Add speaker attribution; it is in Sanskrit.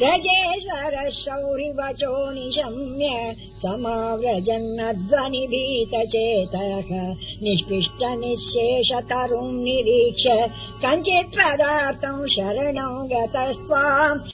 Speaker 1: रजेश्वर शौरिवचो निशम्य समाव्रजन्नध्वनिभीतचेतः निष्पिष्ट निःशेष तरुम् निरीक्ष्य कञ्चित्प्रदातम् शरणौ गतस्त्वाम्